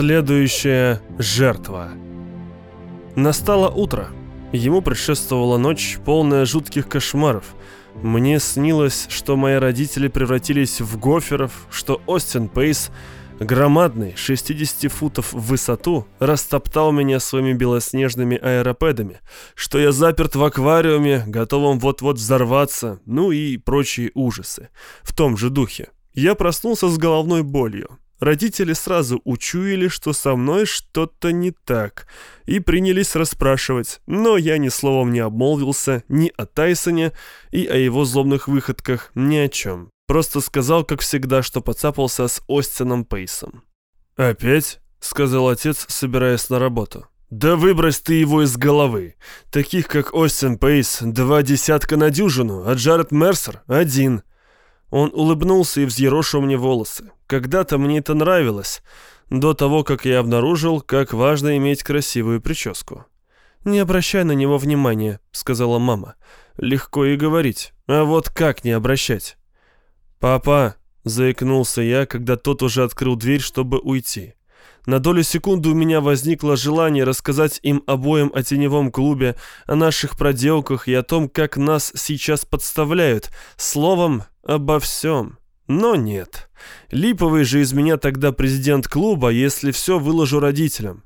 Следующая жертва. Настало утро. Ему предшествовала ночь, полная жутких кошмаров. Мне снилось, что мои родители превратились в гоферов, что Остин Пейс, громадный, 60 футов в высоту, растоптал меня своими белоснежными аэропедами, что я заперт в аквариуме, готовом вот-вот взорваться, ну и прочие ужасы. В том же духе. Я проснулся с головной болью. Родители сразу учуяли, что со мной что-то не так, и принялись расспрашивать, но я ни словом не обмолвился ни о Тайсоне и о его злобных выходках, ни о чем. Просто сказал, как всегда, что поцапался с Остином Пейсом. «Опять?» — сказал отец, собираясь на работу. «Да выбрось ты его из головы. Таких, как Остин Пейс, два десятка на дюжину, а Джаред Мерсер — один. Он улыбнулся и взъерошил мне волосы. Когда-то мне это нравилось, до того, как я обнаружил, как важно иметь красивую прическу. «Не обращай на него внимания», — сказала мама. «Легко и говорить. А вот как не обращать?» «Папа», — заикнулся я, когда тот уже открыл дверь, чтобы уйти. На долю секунды у меня возникло желание рассказать им обоим о теневом клубе, о наших проделках и о том, как нас сейчас подставляют. Словом, обо всем. Но нет. Липовый же из меня тогда президент клуба, если все выложу родителям.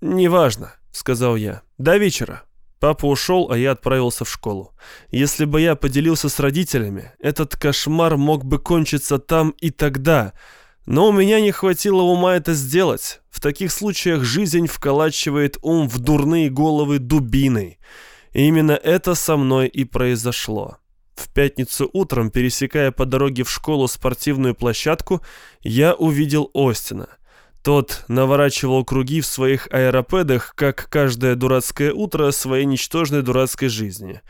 «Неважно», — сказал я. «До вечера». Папа ушел, а я отправился в школу. Если бы я поделился с родителями, этот кошмар мог бы кончиться там и тогда. Но у меня не хватило ума это сделать. В таких случаях жизнь вколачивает ум в дурные головы дубиной. И именно это со мной и произошло. В пятницу утром, пересекая по дороге в школу спортивную площадку, я увидел Остина. Тот наворачивал круги в своих аэропедах, как каждое дурацкое утро своей ничтожной дурацкой жизни.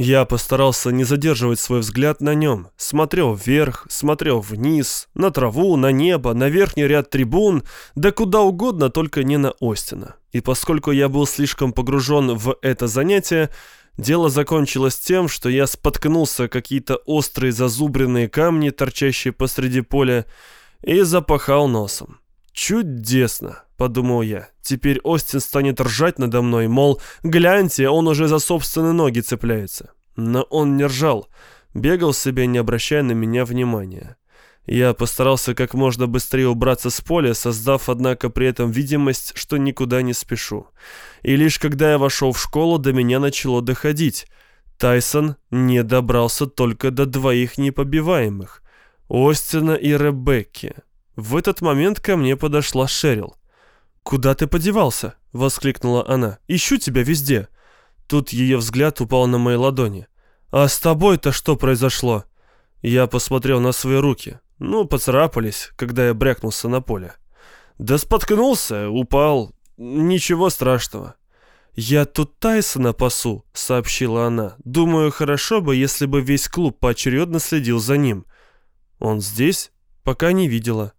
Я постарался не задерживать свой взгляд на нем. Смотрел вверх, смотрел вниз, на траву, на небо, на верхний ряд трибун, да куда угодно, только не на Остина. И поскольку я был слишком погружен в это занятие, Дело закончилось тем, что я споткнулся какие-то острые зазубренные камни, торчащие посреди поля, и запахал носом. «Чудесно!» — подумал я. «Теперь Остин станет ржать надо мной, мол, гляньте, он уже за собственные ноги цепляется». Но он не ржал, бегал себе, не обращая на меня внимания. Я постарался как можно быстрее убраться с поля, создав, однако, при этом видимость, что никуда не спешу. И лишь когда я вошел в школу, до меня начало доходить. Тайсон не добрался только до двоих непобиваемых — Остина и Ребекки. В этот момент ко мне подошла Шерил. «Куда ты подевался?» — воскликнула она. «Ищу тебя везде». Тут ее взгляд упал на мои ладони. «А с тобой-то что произошло?» Я посмотрел на свои руки. Ну, поцарапались, когда я брякнулся на поле. Да споткнулся, упал. Ничего страшного. «Я тут Тайсона пасу», — сообщила она. «Думаю, хорошо бы, если бы весь клуб поочередно следил за ним». «Он здесь?» «Пока не видела».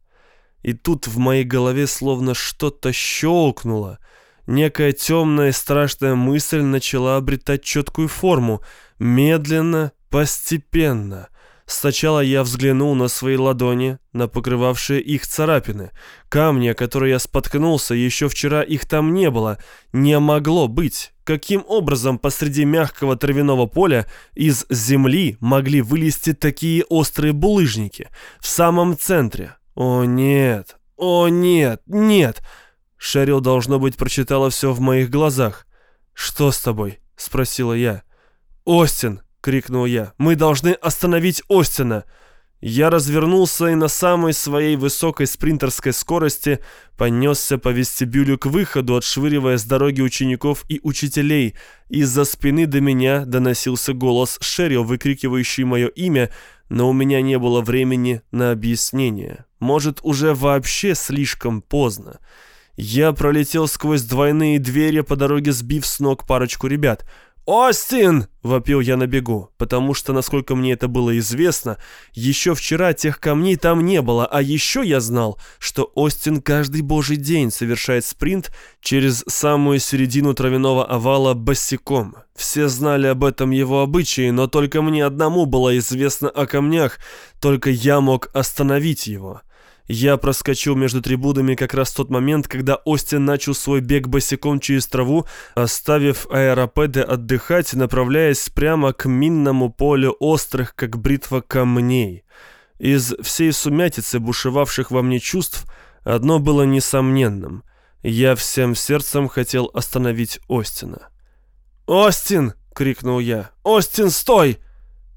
И тут в моей голове словно что-то щелкнуло. Некая темная и страшная мысль начала обретать четкую форму. Медленно, постепенно — Сначала я взглянул на свои ладони, на покрывавшие их царапины. Камни, о которые я споткнулся, еще вчера их там не было. Не могло быть. Каким образом посреди мягкого травяного поля из земли могли вылезти такие острые булыжники? В самом центре. О нет, о нет, нет. Шерил, должно быть, прочитала все в моих глазах. «Что с тобой?» — спросила я. «Остин!» — крикнул я. «Мы должны остановить Остина!» Я развернулся и на самой своей высокой спринтерской скорости понесся по вестибюлю к выходу, отшвыривая с дороги учеников и учителей. Из-за спины до меня доносился голос Шерил, выкрикивающий мое имя, но у меня не было времени на объяснение. Может, уже вообще слишком поздно. Я пролетел сквозь двойные двери по дороге, сбив с ног парочку ребят — «Остин!» — вопил я на бегу, потому что, насколько мне это было известно, еще вчера тех камней там не было, а еще я знал, что Остин каждый божий день совершает спринт через самую середину травяного овала босиком. Все знали об этом его обычае, но только мне одному было известно о камнях, только я мог остановить его. Я проскочил между трибунами как раз в тот момент, когда Остин начал свой бег босиком через траву, оставив аэропеды отдыхать, направляясь прямо к минному полю острых, как бритва камней. Из всей сумятицы бушевавших во мне чувств одно было несомненным. Я всем сердцем хотел остановить Остина. «Остин!» — крикнул я. «Остин, стой!»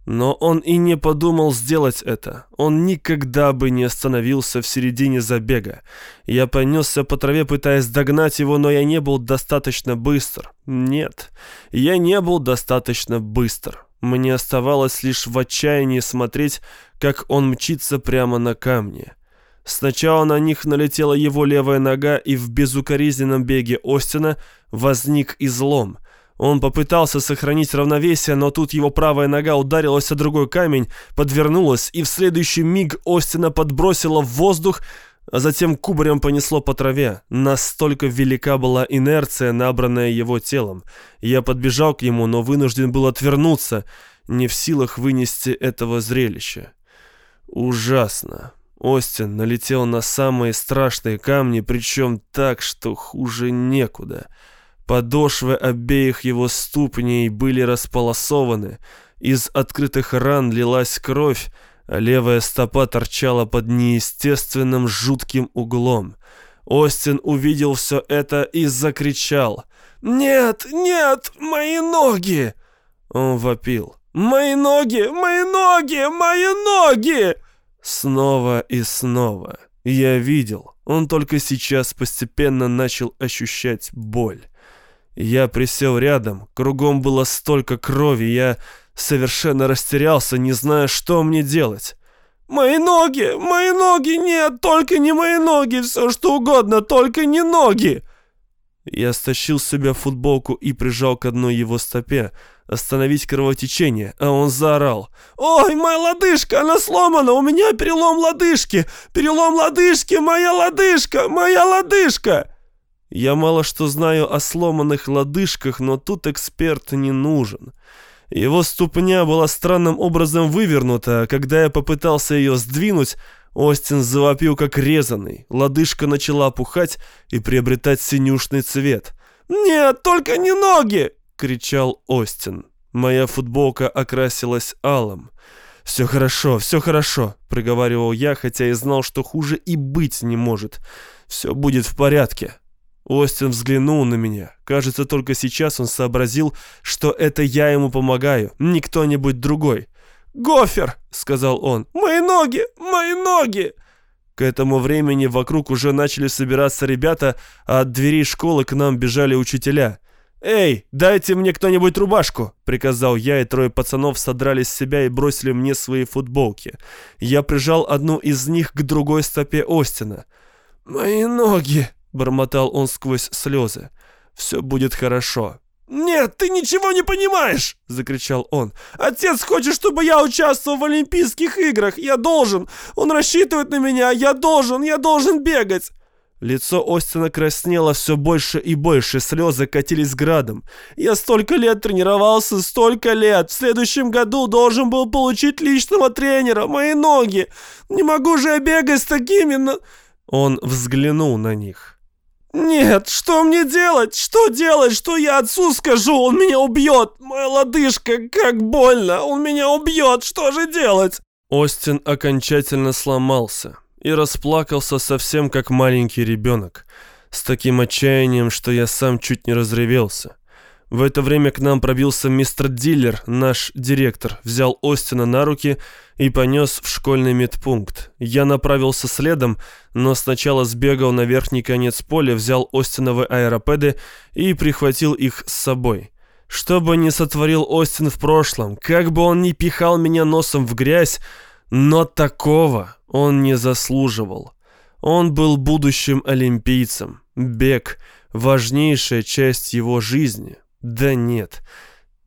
Но он и не подумал сделать это. Он никогда бы не остановился в середине забега. Я понесся по траве, пытаясь догнать его, но я не был достаточно быстр. Нет, я не был достаточно быстр. Мне оставалось лишь в отчаянии смотреть, как он мчится прямо на камни. Сначала на них налетела его левая нога, и в безукоризненном беге Остина возник излом. Он попытался сохранить равновесие, но тут его правая нога ударилась о другой камень, подвернулась, и в следующий миг Остина подбросила в воздух, а затем кубарем понесло по траве. Настолько велика была инерция, набранная его телом. Я подбежал к нему, но вынужден был отвернуться, не в силах вынести этого зрелища. Ужасно. Остин налетел на самые страшные камни, причем так, что хуже некуда. Подошвы обеих его ступней были располосованы, из открытых ран лилась кровь, а левая стопа торчала под неестественным жутким углом. Остин увидел все это и закричал. «Нет, нет, мои ноги!» Он вопил. «Мои ноги! Мои ноги! Мои ноги!» Снова и снова. Я видел, он только сейчас постепенно начал ощущать боль. Я присел рядом, кругом было столько крови, я совершенно растерялся, не зная, что мне делать. «Мои ноги! Мои ноги! Нет, только не мои ноги! Все что угодно, только не ноги!» Я стащил с себя футболку и прижал к одной его стопе, остановить кровотечение, а он заорал. «Ой, моя лодыжка, она сломана, у меня перелом лодыжки! Перелом лодыжки, моя лодыжка, моя лодыжка!» Я мало что знаю о сломанных лодыжках, но тут эксперт не нужен. Его ступня была странным образом вывернута, а когда я попытался ее сдвинуть, Остин завопил как резанный. Лодыжка начала опухать и приобретать синюшный цвет. «Нет, только не ноги!» — кричал Остин. Моя футболка окрасилась алым. «Все хорошо, все хорошо», — приговаривал я, хотя и знал, что хуже и быть не может. «Все будет в порядке». Остин взглянул на меня. Кажется, только сейчас он сообразил, что это я ему помогаю, не кто-нибудь другой. «Гофер!» — сказал он. «Мои ноги! Мои ноги!» К этому времени вокруг уже начали собираться ребята, а от дверей школы к нам бежали учителя. «Эй, дайте мне кто-нибудь рубашку!» — приказал я, и трое пацанов содрали с себя и бросили мне свои футболки. Я прижал одну из них к другой стопе Остина. «Мои ноги!» — бормотал он сквозь слезы. «Все будет хорошо. «Нет, ты ничего не понимаешь!» — закричал он. «Отец хочет, чтобы я участвовал в Олимпийских играх! Я должен! Он рассчитывает на меня! Я должен! Я должен бегать!» Лицо Остина краснело все больше и больше, слезы катились градом. «Я столько лет тренировался, столько лет! В следующем году должен был получить личного тренера! Мои ноги! Не могу же я бегать с такими...» Он взглянул на них. «Нет, что мне делать? Что делать? Что я отцу скажу? Он меня убьет! Моя лодыжка, как больно! Он меня убьет! Что же делать?» Остин окончательно сломался и расплакался совсем как маленький ребенок, с таким отчаянием, что я сам чуть не разревелся. В это время к нам пробился мистер Диллер, наш директор, взял Остина на руки и понес в школьный медпункт. Я направился следом, но сначала сбегал на верхний конец поля, взял Остиновы аэропеды и прихватил их с собой. Что бы ни сотворил Остин в прошлом, как бы он ни пихал меня носом в грязь, но такого он не заслуживал. Он был будущим олимпийцем. Бег – важнейшая часть его жизни. Да нет,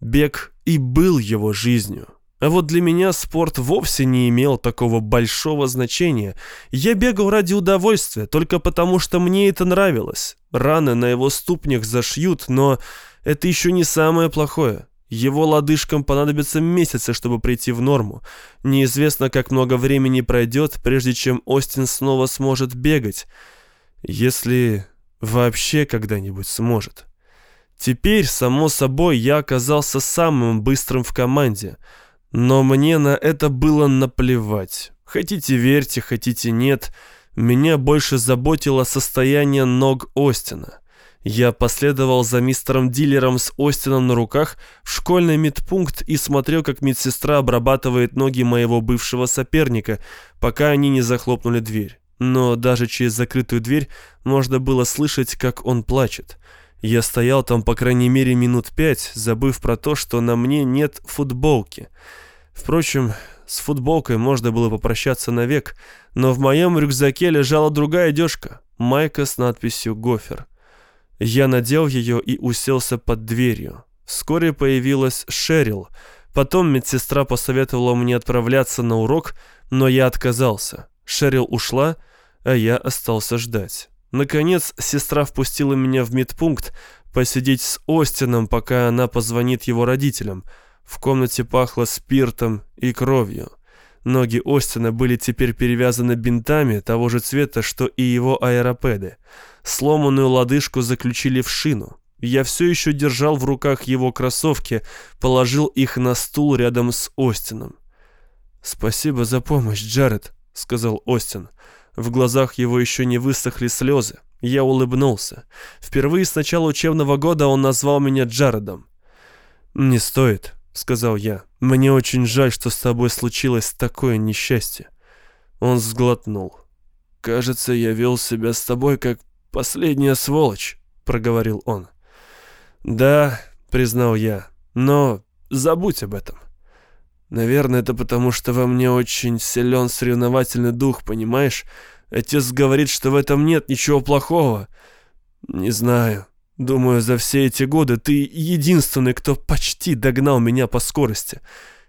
бег и был его жизнью. А вот для меня спорт вовсе не имел такого большого значения. Я бегал ради удовольствия, только потому что мне это нравилось. Раны на его ступнях зашьют, но это еще не самое плохое. Его лодыжкам понадобятся месяцы, чтобы прийти в норму. Неизвестно, как много времени пройдет, прежде чем Остин снова сможет бегать. Если вообще когда-нибудь сможет. Теперь, само собой, я оказался самым быстрым в команде. Но мне на это было наплевать. Хотите верьте, хотите нет. Меня больше заботило состояние ног Остина. Я последовал за мистером-дилером с Остином на руках в школьный медпункт и смотрел, как медсестра обрабатывает ноги моего бывшего соперника, пока они не захлопнули дверь. Но даже через закрытую дверь можно было слышать, как он плачет. Я стоял там по крайней мере минут пять, забыв про то, что на мне нет футболки. Впрочем, с футболкой можно было попрощаться навек, но в моем рюкзаке лежала другая одежка, майка с надписью «Гофер». Я надел ее и уселся под дверью. Вскоре появилась Шерил. Потом медсестра посоветовала мне отправляться на урок, но я отказался. Шерил ушла, а я остался ждать. Наконец, сестра впустила меня в медпункт посидеть с Остином, пока она позвонит его родителям. В комнате пахло спиртом и кровью. Ноги Остина были теперь перевязаны бинтами того же цвета, что и его аэропеды. Сломанную лодыжку заключили в шину. Я все еще держал в руках его кроссовки, положил их на стул рядом с Остином. «Спасибо за помощь, Джаред», — сказал Остин. В глазах его еще не высохли слезы. Я улыбнулся. Впервые с начала учебного года он назвал меня Джаредом. «Не стоит», — сказал я. «Мне очень жаль, что с тобой случилось такое несчастье». Он сглотнул. «Кажется, я вел себя с тобой как последняя сволочь», — проговорил он. «Да», — признал я, — «но забудь об этом». Наверное, это потому, что во мне очень силен соревновательный дух, понимаешь? Отец говорит, что в этом нет ничего плохого. Не знаю. Думаю, за все эти годы ты единственный, кто почти догнал меня по скорости.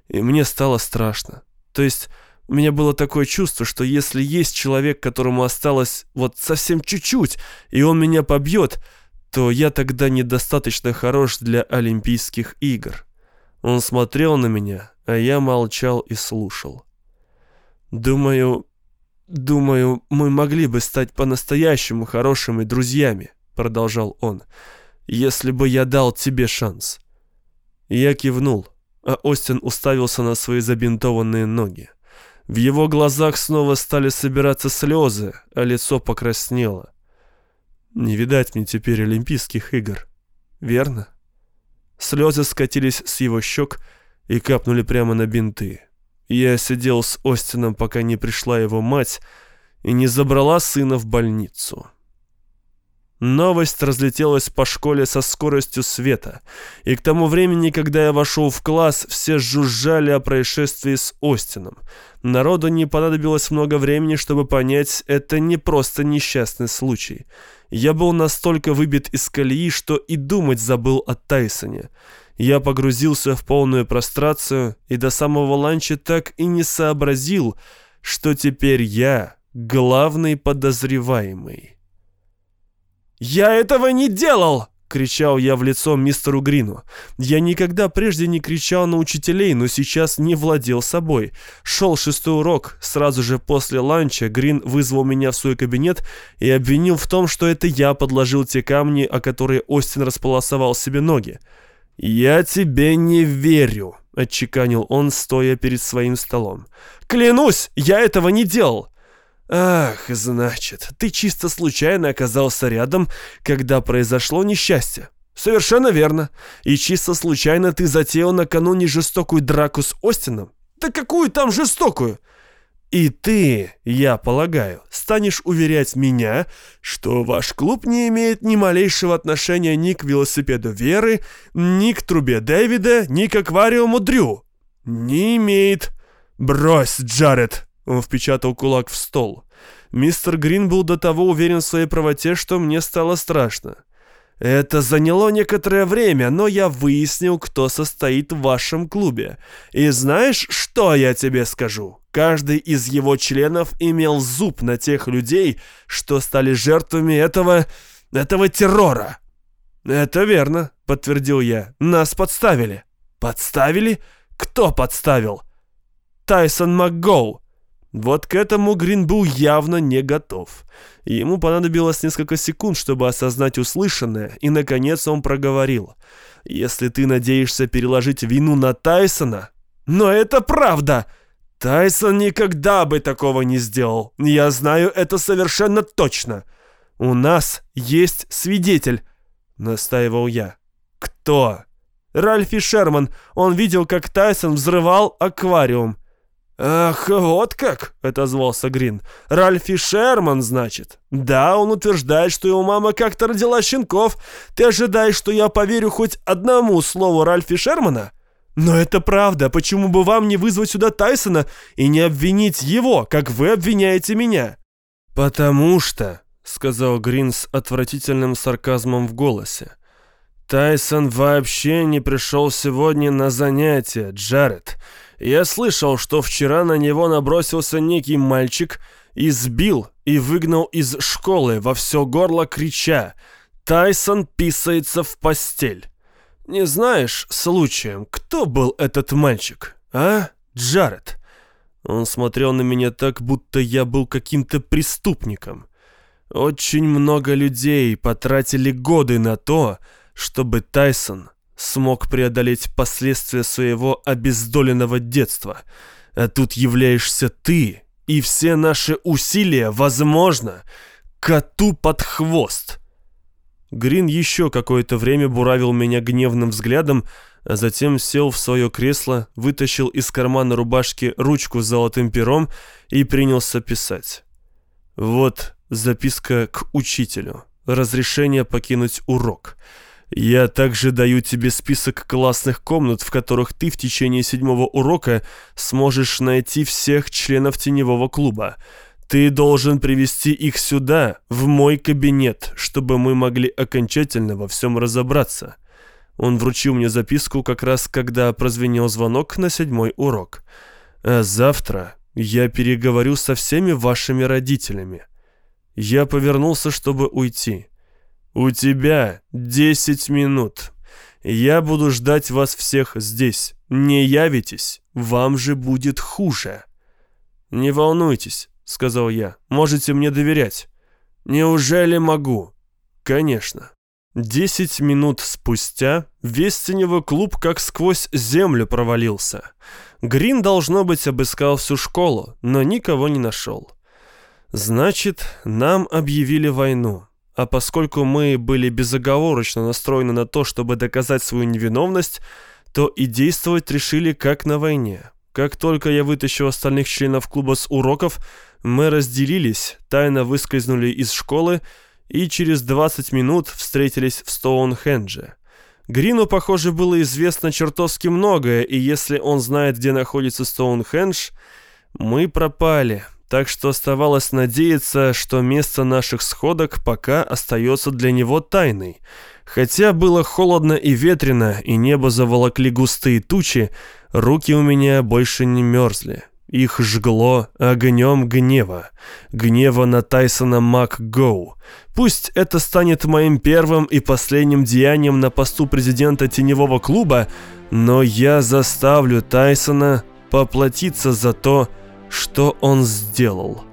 И мне стало страшно. То есть у меня было такое чувство, что если есть человек, которому осталось вот совсем чуть-чуть, и он меня побьет, то я тогда недостаточно хорош для Олимпийских игр. Он смотрел на меня, а я молчал и слушал. «Думаю, думаю, мы могли бы стать по-настоящему хорошими друзьями», продолжал он, «если бы я дал тебе шанс». Я кивнул, а Остин уставился на свои забинтованные ноги. В его глазах снова стали собираться слезы, а лицо покраснело. Не видать мне теперь Олимпийских игр, верно? Слезы скатились с его щек и капнули прямо на бинты. Я сидел с Остином, пока не пришла его мать и не забрала сына в больницу. Новость разлетелась по школе со скоростью света, и к тому времени, когда я вошел в класс, все жужжали о происшествии с Остином. Народу не понадобилось много времени, чтобы понять, это не просто несчастный случай. Я был настолько выбит из колеи, что и думать забыл о Тайсоне. Я погрузился в полную прострацию и до самого ланча так и не сообразил, что теперь я главный подозреваемый. «Я этого не делал!» — кричал я в лицо мистеру Грину. Я никогда прежде не кричал на учителей, но сейчас не владел собой. Шел шестой урок. Сразу же после ланча Грин вызвал меня в свой кабинет и обвинил в том, что это я подложил те камни, о которые Остин располосовал себе ноги. «Я тебе не верю», — отчеканил он, стоя перед своим столом. «Клянусь, я этого не делал!» «Ах, значит, ты чисто случайно оказался рядом, когда произошло несчастье». «Совершенно верно. И чисто случайно ты затеял накануне жестокую драку с Остином?» «Да какую там жестокую?» И ты, я полагаю, станешь уверять меня, что ваш клуб не имеет ни малейшего отношения ни к велосипеду Веры, ни к трубе Дэвида, ни к аквариуму Дрю. Не имеет. Брось, Джаред. Он впечатал кулак в стол. Мистер Грин был до того уверен в своей правоте, что мне стало страшно. Это заняло некоторое время, но я выяснил, кто состоит в вашем клубе. И знаешь, что я тебе скажу? Каждый из его членов имел зуб на тех людей, что стали жертвами этого... этого террора. Это верно, подтвердил я. Нас подставили. Подставили? Кто подставил? Тайсон МакГоу. Вот к этому Грин был явно не готов. Ему понадобилось несколько секунд, чтобы осознать услышанное, и, наконец, он проговорил. «Если ты надеешься переложить вину на Тайсона...» «Но это правда!» «Тайсон никогда бы такого не сделал. Я знаю это совершенно точно. У нас есть свидетель», — настаивал я. «Кто?» «Ральфи Шерман. Он видел, как Тайсон взрывал аквариум». «Ах, вот как!» — отозвался Грин. «Ральфи Шерман, значит?» «Да, он утверждает, что его мама как-то родила щенков. Ты ожидаешь, что я поверю хоть одному слову Ральфи Шермана?» «Но это правда. Почему бы вам не вызвать сюда Тайсона и не обвинить его, как вы обвиняете меня?» «Потому что», — сказал Грин с отвратительным сарказмом в голосе, «Тайсон вообще не пришел сегодня на занятия, Джаред». Я слышал, что вчера на него набросился некий мальчик, избил и выгнал из школы во все горло крича «Тайсон писается в постель». Не знаешь, случаем, кто был этот мальчик, а, Джаред?» Он смотрел на меня так, будто я был каким-то преступником. Очень много людей потратили годы на то, чтобы Тайсон смог преодолеть последствия своего обездоленного детства. А тут являешься ты, и все наши усилия, возможно, коту под хвост. Грин еще какое-то время буравил меня гневным взглядом, а затем сел в свое кресло, вытащил из кармана рубашки ручку с золотым пером и принялся писать. Вот записка к учителю. Разрешение покинуть урок. Я также даю тебе список классных комнат, в которых ты в течение седьмого урока сможешь найти всех членов теневого клуба. Ты должен привести их сюда, в мой кабинет, чтобы мы могли окончательно во всем разобраться». Он вручил мне записку как раз, когда прозвенел звонок на седьмой урок. «А завтра я переговорю со всеми вашими родителями». Я повернулся, чтобы уйти. «У тебя десять минут. Я буду ждать вас всех здесь. Не явитесь, вам же будет хуже». «Не волнуйтесь», — сказал я, — «можете мне доверять». «Неужели могу?» «Конечно». Десять минут спустя весь теневой клуб как сквозь землю провалился. Грин, должно быть, обыскал всю школу, но никого не нашел. Значит, нам объявили войну. А поскольку мы были безоговорочно настроены на то, чтобы доказать свою невиновность, то и действовать решили как на войне. Как только я вытащил остальных членов клуба с уроков, мы разделились, тайно выскользнули из школы и через 20 минут встретились в Стоунхендже. Грину, похоже, было известно чертовски многое, и если он знает, где находится Стоунхендж, мы пропали так что оставалось надеяться, что место наших сходок пока остается для него тайной. Хотя было холодно и ветрено, и небо заволокли густые тучи, руки у меня больше не мерзли. Их жгло огнем гнева. Гнева на Тайсона МакГоу. Пусть это станет моим первым и последним деянием на посту президента Теневого клуба, но я заставлю Тайсона поплатиться за то, что он сделал.